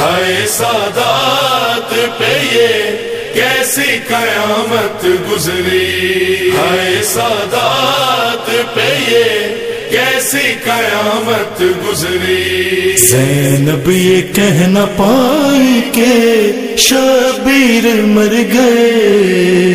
ہائے سادات پہ یہ کیسی قیامت گزری؟ ہائے سادات پہ یہ کیسی قیامت گزری؟ زینب یہ کہنا پائی کہ شبیر مر گئے۔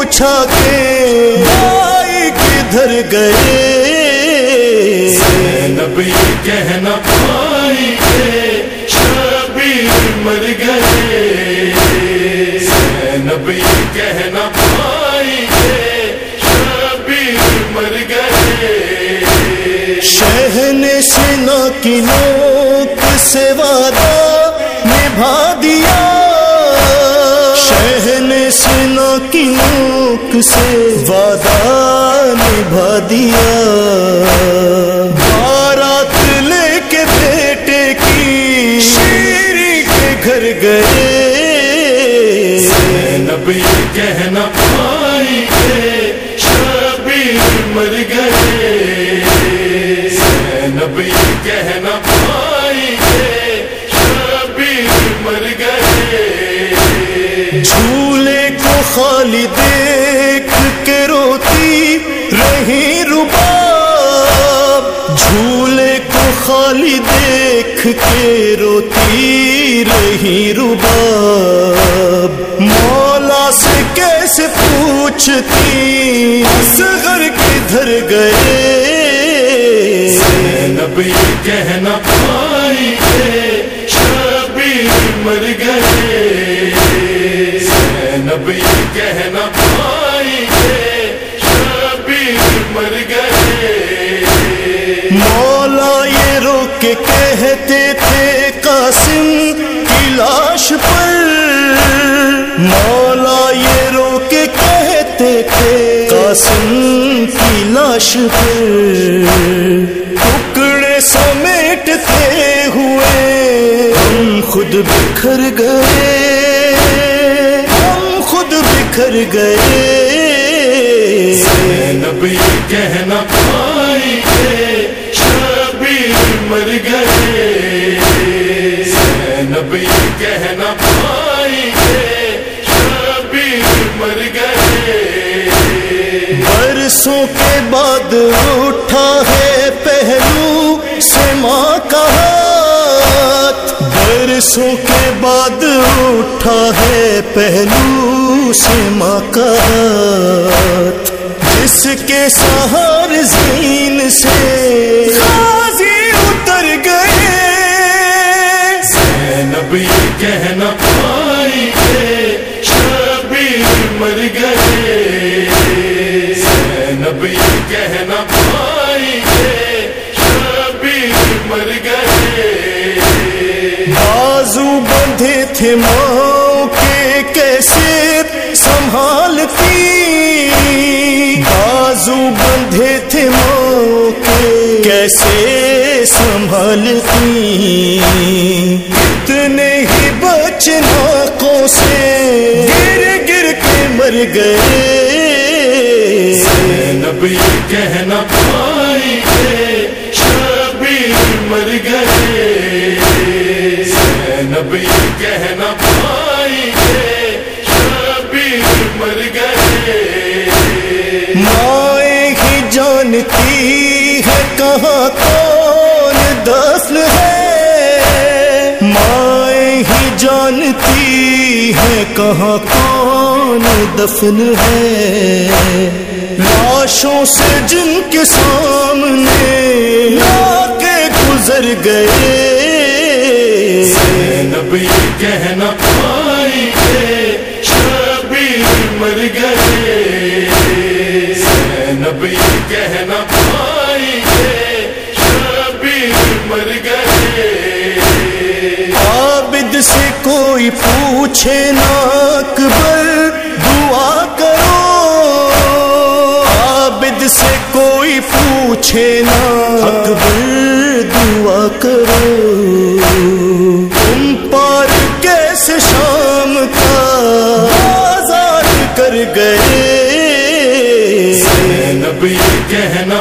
پوچھا کہ بھائی کدھر گئے؟ زینب یہ کہنا پائی کہ شبیر مر گئے۔ زینب یہ کہنا پائی کہ شبیر مر گئے۔ شہن سنا کی نوک سے وعدہ نبھا سے وعدہ نبھا دیا۔ بارات لے کے بیٹے کی شیری کے گھر گئے۔ زینب یہ کہنا پائی کہ شبیر مر گئے۔ زینب یہ کہنا پائی کہ شبیر مر گئے۔ جھولے کو خالی دیکھ دیکھ کے روتی رہی رباب۔ مولا سے کیسے پوچھتی اصغر کدھر گئے؟ زینب یہ کہنا پائی کہ شبیر مر گئے۔ زینب یہ کہنا پائی کہ شبیر مر گئے۔ کے کہتے تھے قاسم کی لاش پر۔ مولا یہ رو کے کہتے تھے قاسم کی لاش پر۔ ٹکڑے سمیٹتے ہوئے، ہم خود بکھر گئے۔ ہم خود بکھر گئے۔ زینب یہ کہنا پائی کہ برسوں کے بعد اٹھا ہے پہلو سے ماں کا ہاتھ۔ برسوں کے بعد اٹھا ہے پہلو سے ماں کا ہاتھ۔ جس کے سہار زین سے۔ کہنا پائی کہ شبیر مر گئے۔ بازو بندھے تھے ماں کے کیسے سنبھالتی۔ بازو بندھے تھے ماں کے کیسے سنبھالتی۔ اتنے ہی بچناکوں سے گر گر کے مر گئے۔ زینب یہ کہنا پائی کہ شبیر مر گئے۔ زینب یہ کہنا پائی کہ شبیر مر گئے۔ مائیں ہی جانتی ہے کہاں کون دفن ہے۔ مائیں ہی جانتی ہے کہاں کون دفن ہے۔ لاشوں سے جن کے سامنے کے گزر گئے۔ زینب یہ کہنا پائی کہ شبیر مر گئے۔ زینب یہ کہنا پائی کہ شبیر مر گئے۔ عابد سے کوئی پوچھے نا پوچھے نا اکبر دعا کرو۔ تم پار کیسے شام کا بازار کر گئے۔ زینب یہ کہنا